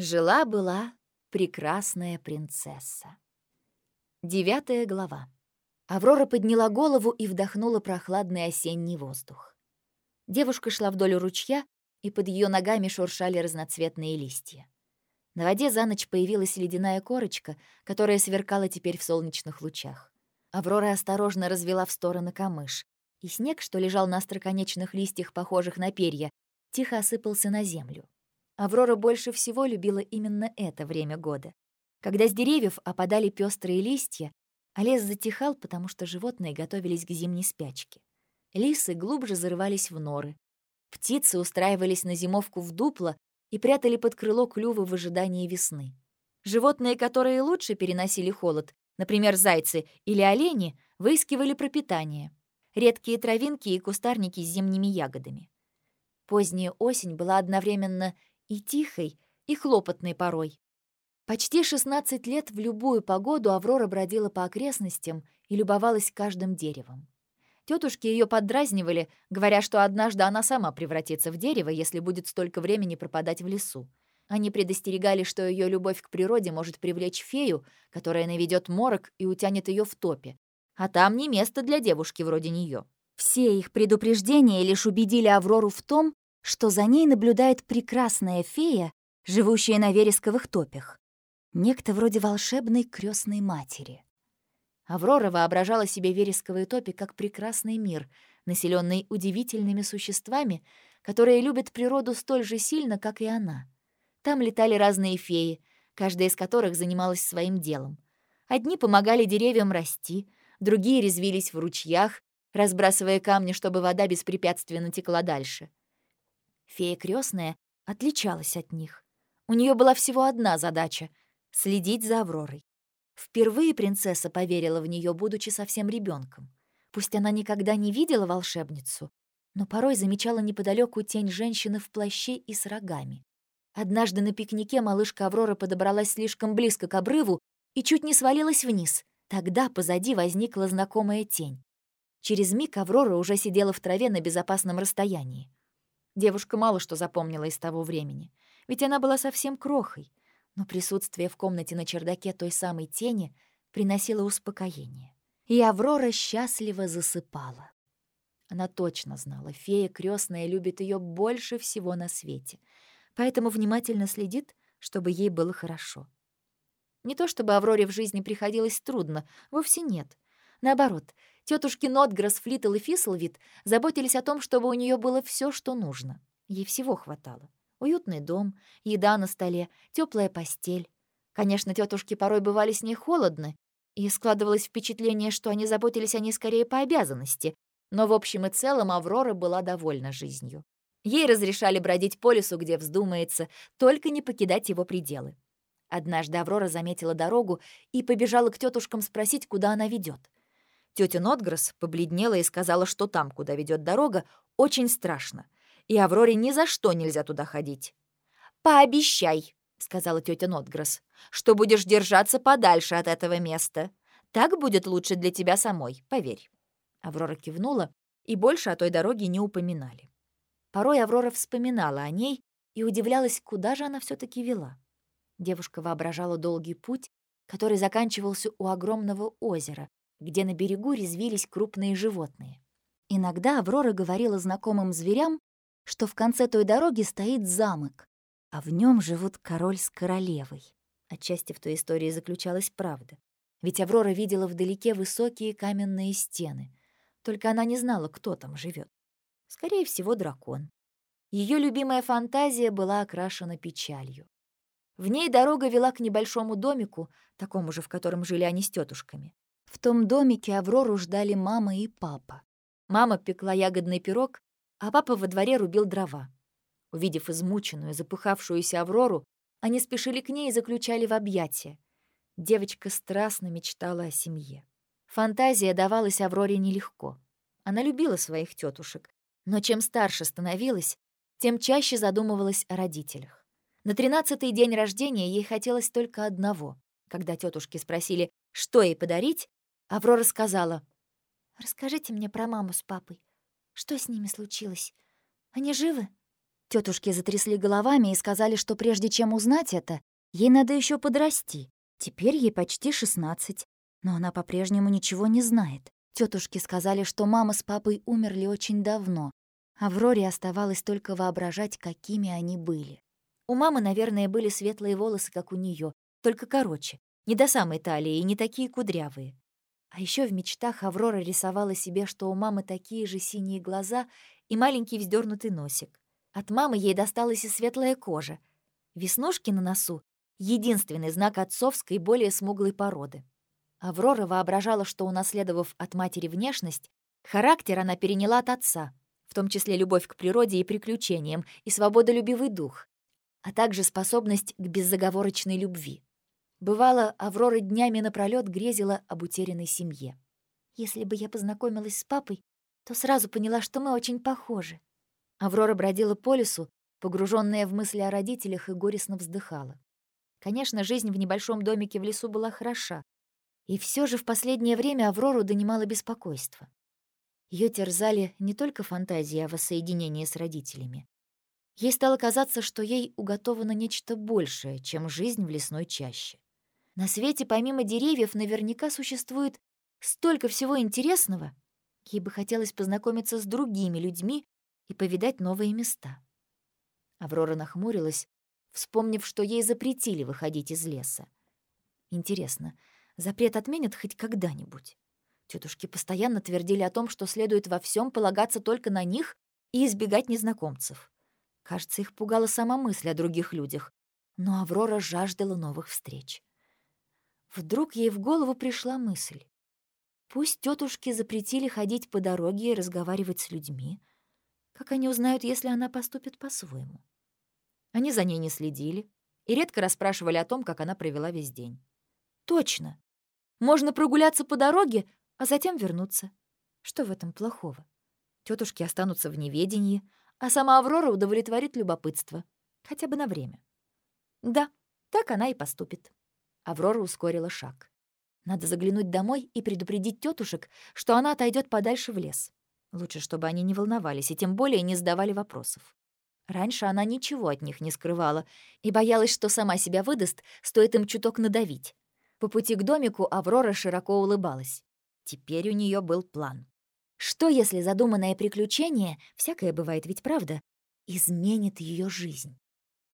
Жила-была прекрасная принцесса. Девятая глава. Аврора подняла голову и вдохнула прохладный осенний воздух. Девушка шла вдоль ручья, и под ее ногами шуршали разноцветные листья. На воде за ночь появилась ледяная корочка, которая сверкала теперь в солнечных лучах. Аврора осторожно развела в стороны камыш, и снег, что лежал на остроконечных листьях, похожих на перья, тихо осыпался на землю. Аврора больше всего любила именно это время года. Когда с деревьев опадали пестрые листья, а лес затихал, потому что животные готовились к зимней спячке. Лисы глубже зарывались в норы. Птицы устраивались на зимовку в дупло и прятали под крыло клювы в ожидании весны. Животные, которые лучше переносили холод, например, зайцы или олени, выискивали пропитание. Редкие травинки и кустарники с зимними ягодами. Поздняя осень была одновременно и тихой, и хлопотной порой. Почти 16 лет в любую погоду Аврора бродила по окрестностям и любовалась каждым деревом. Тетушки ее поддразнивали, говоря, что однажды она сама превратится в дерево, если будет столько времени пропадать в лесу. Они предостерегали, что ее любовь к природе может привлечь фею, которая наведет морок и утянет ее в топе. А там не место для девушки вроде нее. Все их предупреждения лишь убедили Аврору в том, что за ней наблюдает прекрасная фея, живущая на вересковых топях. Некто вроде волшебной крестной матери. Аврора воображала себе вересковые топи как прекрасный мир, населенный удивительными существами, которые любят природу столь же сильно, как и она. Там летали разные феи, каждая из которых занималась своим делом. Одни помогали деревьям расти, другие резвились в ручьях, разбрасывая камни, чтобы вода беспрепятственно текла дальше. Фея крестная отличалась от них. У нее была всего одна задача — следить за Авророй. Впервые принцесса поверила в нее, будучи совсем ребенком. Пусть она никогда не видела волшебницу, но порой замечала неподалеку тень женщины в плаще и с рогами. Однажды на пикнике малышка Аврора подобралась слишком близко к обрыву и чуть не свалилась вниз. Тогда позади возникла знакомая тень. Через миг Аврора уже сидела в траве на безопасном расстоянии. Девушка мало что запомнила из того времени, ведь она была совсем крохой, но присутствие в комнате на чердаке той самой тени приносило успокоение. И Аврора счастливо засыпала. Она точно знала, фея крестная любит ее больше всего на свете, поэтому внимательно следит, чтобы ей было хорошо. Не то чтобы Авроре в жизни приходилось трудно, вовсе нет. Наоборот, Тетушки Нотграсс, Флитл и Фислвит заботились о том, чтобы у нее было все, что нужно. Ей всего хватало. Уютный дом, еда на столе, теплая постель. Конечно, тетушки порой бывали с ней холодны, и складывалось впечатление, что они заботились о ней скорее по обязанности, но в общем и целом Аврора была довольна жизнью. Ей разрешали бродить по лесу, где вздумается, только не покидать его пределы. Однажды Аврора заметила дорогу и побежала к тетушкам спросить, куда она ведет. Тетя Нотгресс побледнела и сказала, что там, куда ведет дорога, очень страшно, и Авроре ни за что нельзя туда ходить. «Пообещай», — сказала тетя Нотгресс, «что будешь держаться подальше от этого места. Так будет лучше для тебя самой, поверь». Аврора кивнула, и больше о той дороге не упоминали. Порой Аврора вспоминала о ней и удивлялась, куда же она все таки вела. Девушка воображала долгий путь, который заканчивался у огромного озера, где на берегу резвились крупные животные. Иногда Аврора говорила знакомым зверям, что в конце той дороги стоит замок, а в нем живут король с королевой. Отчасти в той истории заключалась правда. Ведь Аврора видела вдалеке высокие каменные стены. Только она не знала, кто там живет. Скорее всего, дракон. Ее любимая фантазия была окрашена печалью. В ней дорога вела к небольшому домику, такому же, в котором жили они с тетушками. В том домике Аврору ждали мама и папа. Мама пекла ягодный пирог, а папа во дворе рубил дрова. Увидев измученную, запыхавшуюся Аврору, они спешили к ней и заключали в объятия. Девочка страстно мечтала о семье. Фантазия давалась Авроре нелегко. Она любила своих тетушек, но чем старше становилась, тем чаще задумывалась о родителях. На тринадцатый день рождения ей хотелось только одного. Когда тетушки спросили, что ей подарить, Аврора сказала, «Расскажите мне про маму с папой. Что с ними случилось? Они живы?» Тетушки затрясли головами и сказали, что прежде чем узнать это, ей надо еще подрасти. Теперь ей почти 16, но она по-прежнему ничего не знает. Тетушки сказали, что мама с папой умерли очень давно, а в Роре оставалось только воображать, какими они были. У мамы, наверное, были светлые волосы, как у нее, только короче, не до самой талии и не такие кудрявые. А еще в мечтах Аврора рисовала себе, что у мамы такие же синие глаза и маленький вздернутый носик. От мамы ей досталась и светлая кожа. Веснушки на носу — единственный знак отцовской, более смуглой породы. Аврора воображала, что, унаследовав от матери внешность, характер она переняла от отца, в том числе любовь к природе и приключениям и свободолюбивый дух, а также способность к беззаговорочной любви. Бывало, Аврора днями напролёт грезила об утерянной семье. «Если бы я познакомилась с папой, то сразу поняла, что мы очень похожи». Аврора бродила по лесу, погруженная в мысли о родителях, и горестно вздыхала. Конечно, жизнь в небольшом домике в лесу была хороша, и все же в последнее время Аврору донимало беспокойство. Ее терзали не только фантазии о воссоединении с родителями. Ей стало казаться, что ей уготовано нечто большее, чем жизнь в лесной чаще. На свете помимо деревьев наверняка существует столько всего интересного. Ей бы хотелось познакомиться с другими людьми и повидать новые места. Аврора нахмурилась, вспомнив, что ей запретили выходить из леса. Интересно, запрет отменят хоть когда-нибудь? Тетушки постоянно твердили о том, что следует во всем полагаться только на них и избегать незнакомцев. Кажется, их пугала сама мысль о других людях, но Аврора жаждала новых встреч. Вдруг ей в голову пришла мысль. Пусть тетушки запретили ходить по дороге и разговаривать с людьми. Как они узнают, если она поступит по-своему? Они за ней не следили и редко расспрашивали о том, как она провела весь день. Точно. Можно прогуляться по дороге, а затем вернуться. Что в этом плохого? Тетушки останутся в неведении, а сама Аврора удовлетворит любопытство. Хотя бы на время. Да, так она и поступит. Аврора ускорила шаг. Надо заглянуть домой и предупредить тетушек, что она отойдет подальше в лес. Лучше, чтобы они не волновались и тем более не задавали вопросов. Раньше она ничего от них не скрывала и боялась, что сама себя выдаст, стоит им чуток надавить. По пути к домику Аврора широко улыбалась. Теперь у нее был план. Что, если задуманное приключение, всякое бывает ведь правда, изменит ее жизнь?